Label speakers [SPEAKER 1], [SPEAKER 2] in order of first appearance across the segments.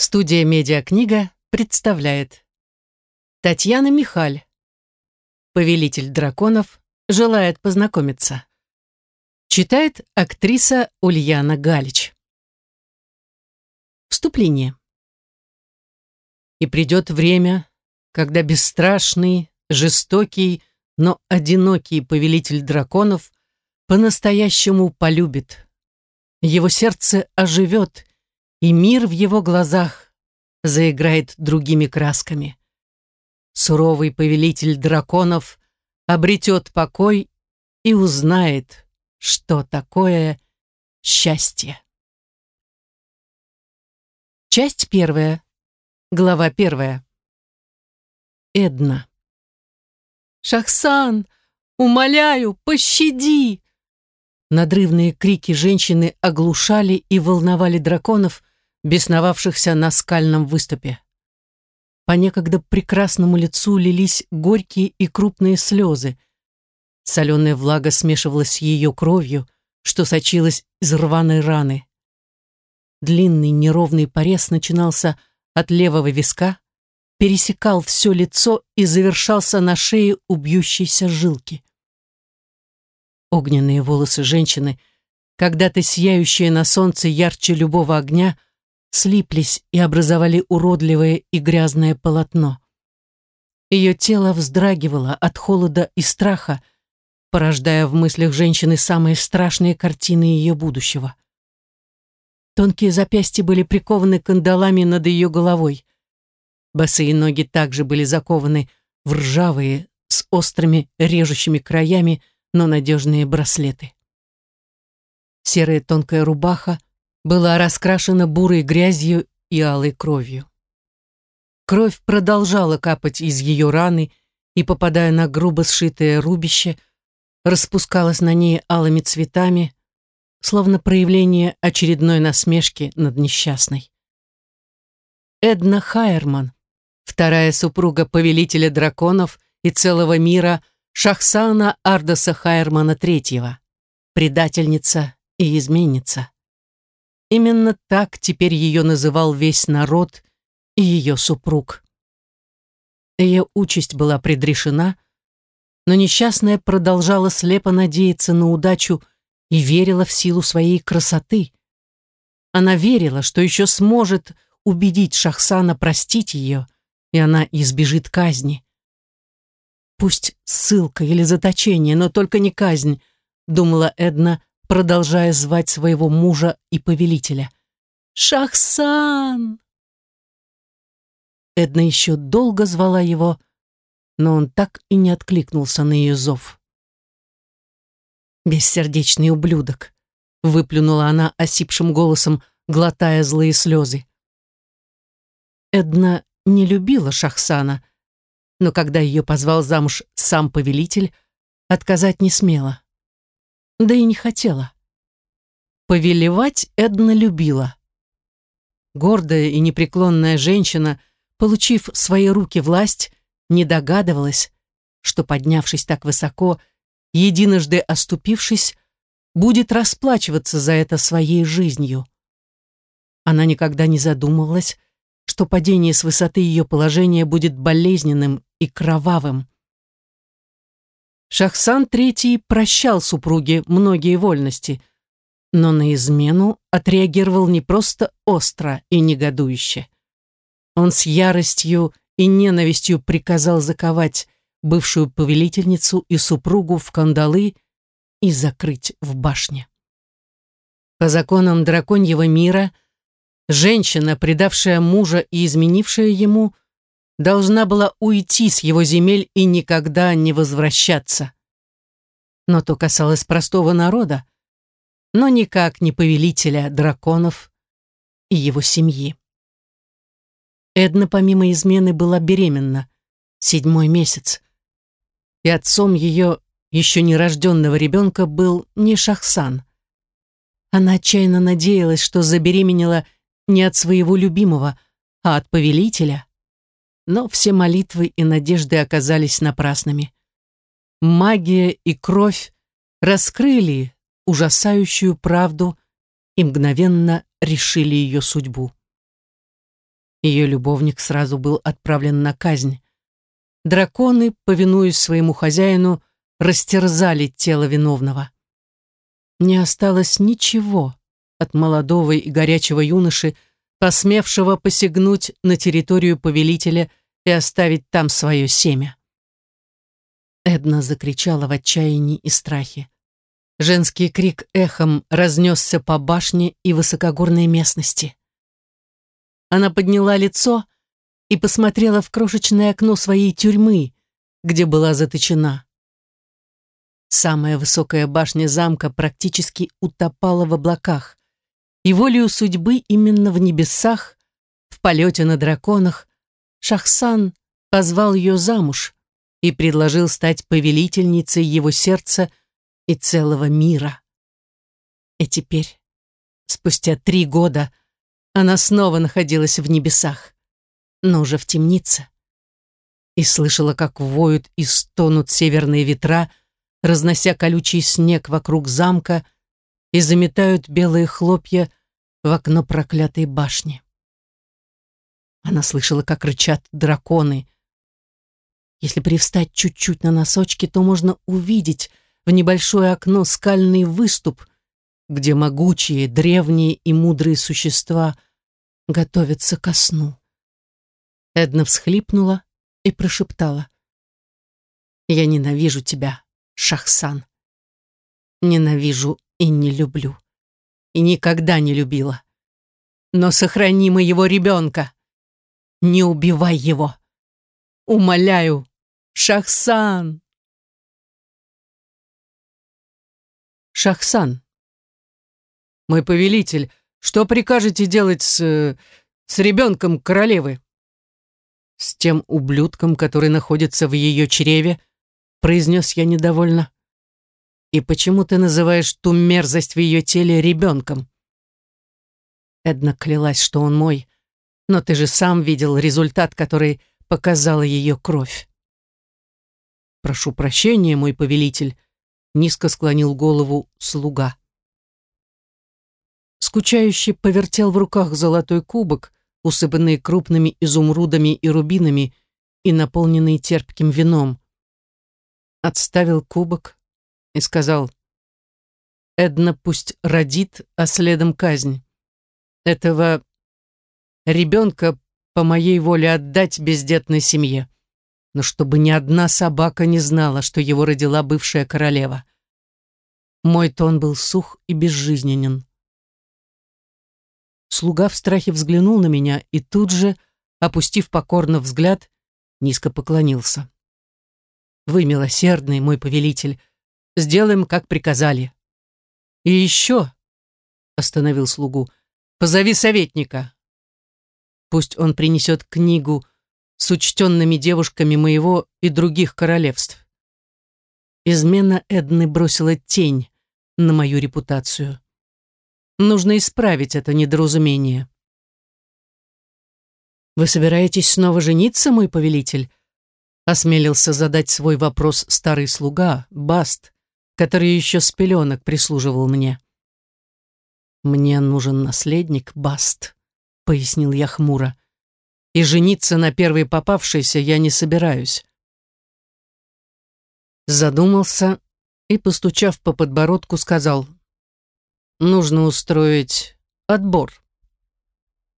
[SPEAKER 1] Студия «Медиакнига» представляет Татьяна Михаль Повелитель драконов желает познакомиться. Читает актриса Ульяна Галич. Вступление. И придет время, когда бесстрашный, жестокий, но одинокий повелитель драконов по-настоящему полюбит. Его сердце оживет, и мир в его глазах заиграет другими красками. Суровый повелитель драконов обретет покой и узнает, что такое счастье. Часть первая. Глава первая. Эдна. «Шахсан, умоляю, пощади!» Надрывные крики женщины оглушали и волновали драконов, бесновавшихся на скальном выступе. По некогда прекрасному лицу лились горькие и крупные слезы. Соленая влага смешивалась с ее кровью, что сочилась из рваной раны. Длинный неровный порез начинался от левого виска, пересекал все лицо и завершался на шее у бьющейся жилки. Огненные волосы женщины, когда-то сияющие на солнце ярче любого огня, слиплись и образовали уродливое и грязное полотно. Ее тело вздрагивало от холода и страха, порождая в мыслях женщины самые страшные картины ее будущего. Тонкие запястья были прикованы кандалами над ее головой. Босые ноги также были закованы в ржавые, с острыми режущими краями, но надежные браслеты. Серая тонкая рубаха была раскрашена бурой грязью и алой кровью. Кровь продолжала капать из ее раны и, попадая на грубо сшитое рубище, распускалась на ней алыми цветами, словно проявление очередной насмешки над несчастной. Эдна Хайерман, вторая супруга повелителя драконов и целого мира Шахсана Ардаса Хайермана III, предательница и изменница. Именно так теперь ее называл весь народ и ее супруг. Ее участь была предрешена, но несчастная продолжала слепо надеяться на удачу и верила в силу своей красоты. Она верила, что еще сможет убедить Шахсана простить ее, и она избежит казни. Пусть ссылка или заточение, но только не казнь, думала Эдна, продолжая звать своего мужа и повелителя. «Шахсан!» Эдна еще долго звала его, но он так и не откликнулся на ее зов. «Бессердечный ублюдок!» — выплюнула она осипшим голосом, глотая злые слезы. Эдна не любила Шахсана, но когда ее позвал замуж сам повелитель, отказать не смела да и не хотела. Повелевать Эдна любила. Гордая и непреклонная женщина, получив в свои руки власть, не догадывалась, что, поднявшись так высоко, единожды оступившись, будет расплачиваться за это своей жизнью. Она никогда не задумывалась, что падение с высоты ее положения будет болезненным и кровавым. Шахсан III прощал супруге многие вольности, но на измену отреагировал не просто остро и негодующе. Он с яростью и ненавистью приказал заковать бывшую повелительницу и супругу в кандалы и закрыть в башне. По законам драконьего мира, женщина, предавшая мужа и изменившая ему – должна была уйти с его земель и никогда не возвращаться. Но то касалось простого народа, но никак не повелителя драконов и его семьи. Эдна помимо измены была беременна, седьмой месяц, и отцом ее еще нерожденного ребенка был не Шахсан. Она отчаянно надеялась, что забеременела не от своего любимого, а от повелителя, но все молитвы и надежды оказались напрасными. Магия и кровь раскрыли ужасающую правду и мгновенно решили ее судьбу. Ее любовник сразу был отправлен на казнь. Драконы, повинуясь своему хозяину, растерзали тело виновного. Не осталось ничего от молодого и горячего юноши, посмевшего посягнуть на территорию повелителя и оставить там свое семя. Эдна закричала в отчаянии и страхе. Женский крик эхом разнесся по башне и высокогорной местности. Она подняла лицо и посмотрела в крошечное окно своей тюрьмы, где была заточена. Самая высокая башня замка практически утопала в облаках, и волею судьбы именно в небесах, в полете на драконах, Шахсан позвал ее замуж и предложил стать повелительницей его сердца и целого мира. И теперь, спустя три года, она снова находилась в небесах, но уже в темнице. И слышала, как воют и стонут северные ветра, разнося колючий снег вокруг замка и заметают белые хлопья в окно проклятой башни. Она слышала, как рычат драконы. Если привстать чуть-чуть на носочки, то можно увидеть, в небольшое окно скальный выступ, где могучие, древние и мудрые существа готовятся ко сну. Эдна всхлипнула и прошептала. «Я ненавижу тебя, Шахсан. Ненавижу и не люблю. И никогда не любила. Но сохрани моего ребенка. Не убивай его. Умоляю, Шахсан!» Шахсан. «Мой повелитель, что прикажете делать с... с ребенком королевы?» «С тем ублюдком, который находится в ее чреве», произнес я недовольно. «И почему ты называешь ту мерзость в ее теле ребенком?» Эдна клялась, что он мой, но ты же сам видел результат, который показала ее кровь. «Прошу прощения, мой повелитель», низко склонил голову слуга. Скучающий повертел в руках золотой кубок, усыпанный крупными изумрудами и рубинами и наполненный терпким вином. Отставил кубок и сказал, «Эдна пусть родит, а следом казнь. Этого ребенка по моей воле отдать бездетной семье но чтобы ни одна собака не знала, что его родила бывшая королева. Мой тон был сух и безжизненен. Слуга в страхе взглянул на меня и тут же, опустив покорно взгляд, низко поклонился. «Вы милосердный, мой повелитель, сделаем, как приказали». «И еще», — остановил слугу, — «позови советника. Пусть он принесет книгу с учтенными девушками моего и других королевств. Измена Эдны бросила тень на мою репутацию. Нужно исправить это недоразумение. «Вы собираетесь снова жениться, мой повелитель?» осмелился задать свой вопрос старый слуга, Баст, который еще с пеленок прислуживал мне. «Мне нужен наследник, Баст», — пояснил я хмуро и жениться на первой попавшейся я не собираюсь. Задумался и, постучав по подбородку, сказал, «Нужно устроить отбор».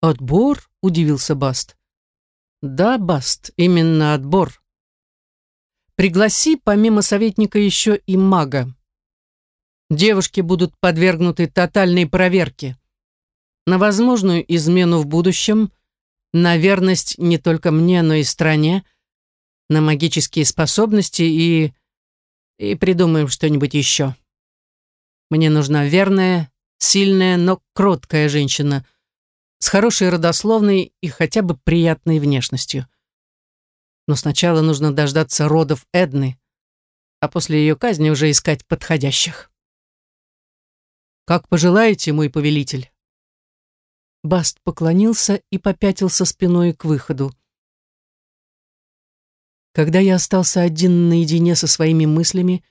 [SPEAKER 1] «Отбор?» — удивился Баст. «Да, Баст, именно отбор. Пригласи помимо советника еще и мага. Девушки будут подвергнуты тотальной проверке. На возможную измену в будущем — на верность не только мне, но и стране, на магические способности и... и придумаем что-нибудь еще. Мне нужна верная, сильная, но кроткая женщина с хорошей родословной и хотя бы приятной внешностью. Но сначала нужно дождаться родов Эдны, а после ее казни уже искать подходящих. «Как пожелаете, мой повелитель». Баст поклонился и попятился спиной к выходу. Когда я остался один наедине со своими мыслями,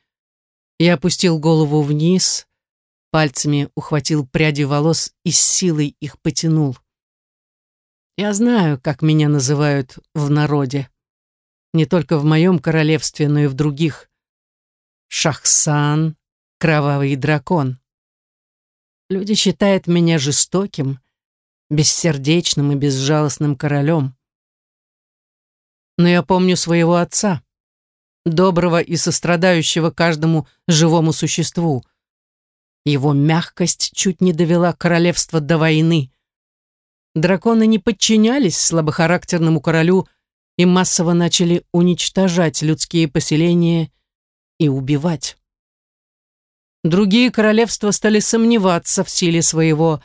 [SPEAKER 1] я опустил голову вниз, пальцами ухватил пряди волос и с силой их потянул. Я знаю, как меня называют в народе. Не только в моем королевстве, но и в других. Шахсан, кровавый дракон. Люди считают меня жестоким, бессердечным и безжалостным королем. Но я помню своего отца, доброго и сострадающего каждому живому существу. Его мягкость чуть не довела королевство до войны. Драконы не подчинялись слабохарактерному королю и массово начали уничтожать людские поселения и убивать. Другие королевства стали сомневаться в силе своего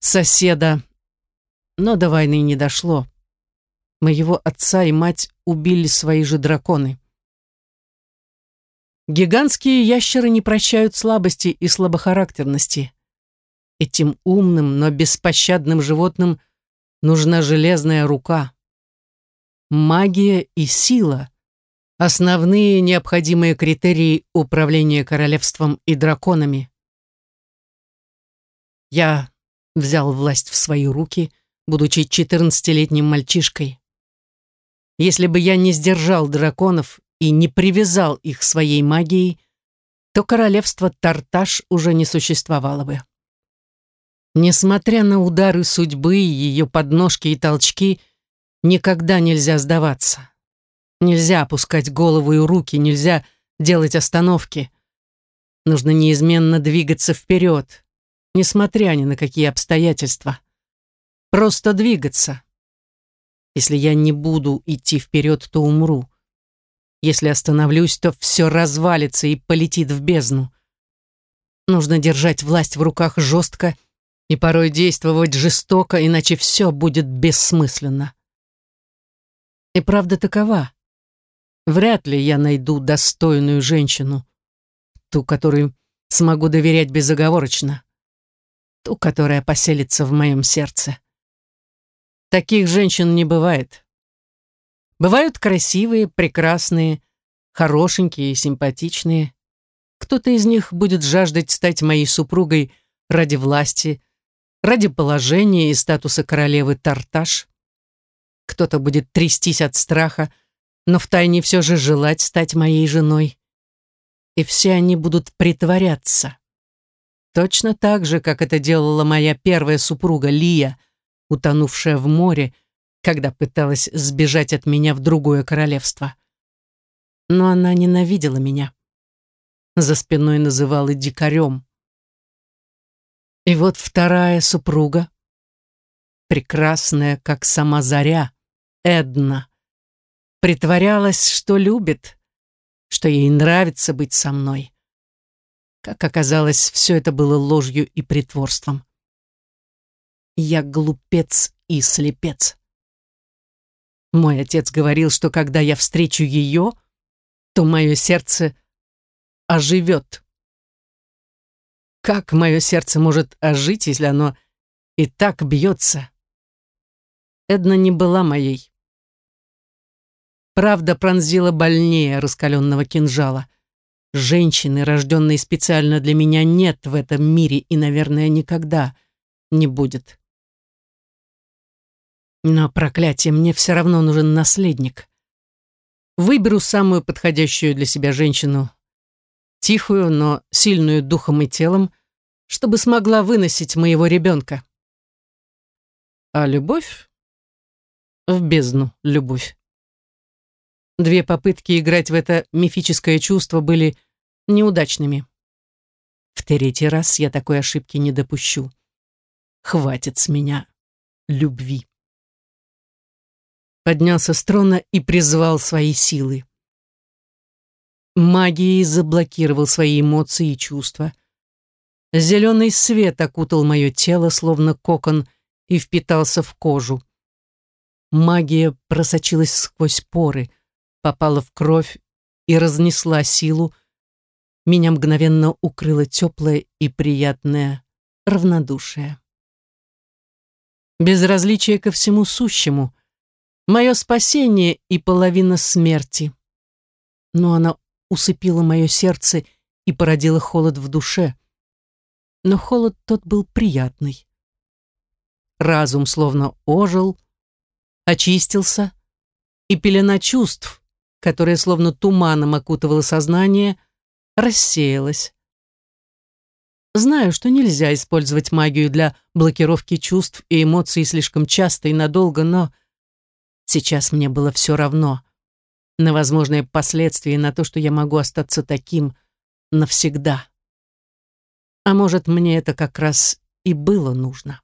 [SPEAKER 1] соседа, но до войны не дошло. Моего отца и мать убили свои же драконы. Гигантские ящеры не прощают слабости и слабохарактерности. Этим умным, но беспощадным животным нужна железная рука. Магия и сила — основные необходимые критерии управления королевством и драконами. Я взял власть в свои руки, будучи 14-летним мальчишкой. Если бы я не сдержал драконов и не привязал их своей магией, то королевство Тарташ уже не существовало бы. Несмотря на удары судьбы, ее подножки и толчки, никогда нельзя сдаваться. Нельзя опускать голову и руки, нельзя делать остановки. Нужно неизменно двигаться вперед, несмотря ни на какие обстоятельства. Просто двигаться. Если я не буду идти вперед, то умру. Если остановлюсь, то все развалится и полетит в бездну. Нужно держать власть в руках жестко и порой действовать жестоко, иначе все будет бессмысленно. И правда такова. Вряд ли я найду достойную женщину, ту, которой смогу доверять безоговорочно, ту, которая поселится в моем сердце. Таких женщин не бывает. Бывают красивые, прекрасные, хорошенькие и симпатичные. Кто-то из них будет жаждать стать моей супругой ради власти, ради положения и статуса королевы Тарташ. Кто-то будет трястись от страха, но втайне все же желать стать моей женой. И все они будут притворяться. Точно так же, как это делала моя первая супруга Лия, утонувшая в море, когда пыталась сбежать от меня в другое королевство. Но она ненавидела меня. За спиной называла дикарем. И вот вторая супруга, прекрасная, как сама заря, Эдна, притворялась, что любит, что ей нравится быть со мной. Как оказалось, все это было ложью и притворством. Я глупец и слепец. Мой отец говорил, что когда я встречу ее, то мое сердце оживет. Как мое сердце может ожить, если оно и так бьется? Эдна не была моей. Правда пронзила больнее раскаленного кинжала. Женщины, рожденной специально для меня, нет в этом мире и, наверное, никогда не будет. Но, проклятие, мне все равно нужен наследник. Выберу самую подходящую для себя женщину, тихую, но сильную духом и телом, чтобы смогла выносить моего ребенка. А любовь? В бездну любовь. Две попытки играть в это мифическое чувство были неудачными. В третий раз я такой ошибки не допущу. Хватит с меня любви поднялся с трона и призвал свои силы. Магией заблокировал свои эмоции и чувства. Зеленый свет окутал мое тело, словно кокон, и впитался в кожу. Магия просочилась сквозь поры, попала в кровь и разнесла силу. Меня мгновенно укрыло теплое и приятное равнодушие. Безразличие ко всему сущему, мое спасение и половина смерти. Но она усыпила мое сердце и породила холод в душе. Но холод тот был приятный. Разум словно ожил, очистился, и пелена чувств, которая словно туманом окутывала сознание, рассеялась. Знаю, что нельзя использовать магию для блокировки чувств и эмоций слишком часто и надолго, но сейчас мне было все равно на возможные последствия, на то, что я могу остаться таким навсегда. А может, мне это как раз и было нужно.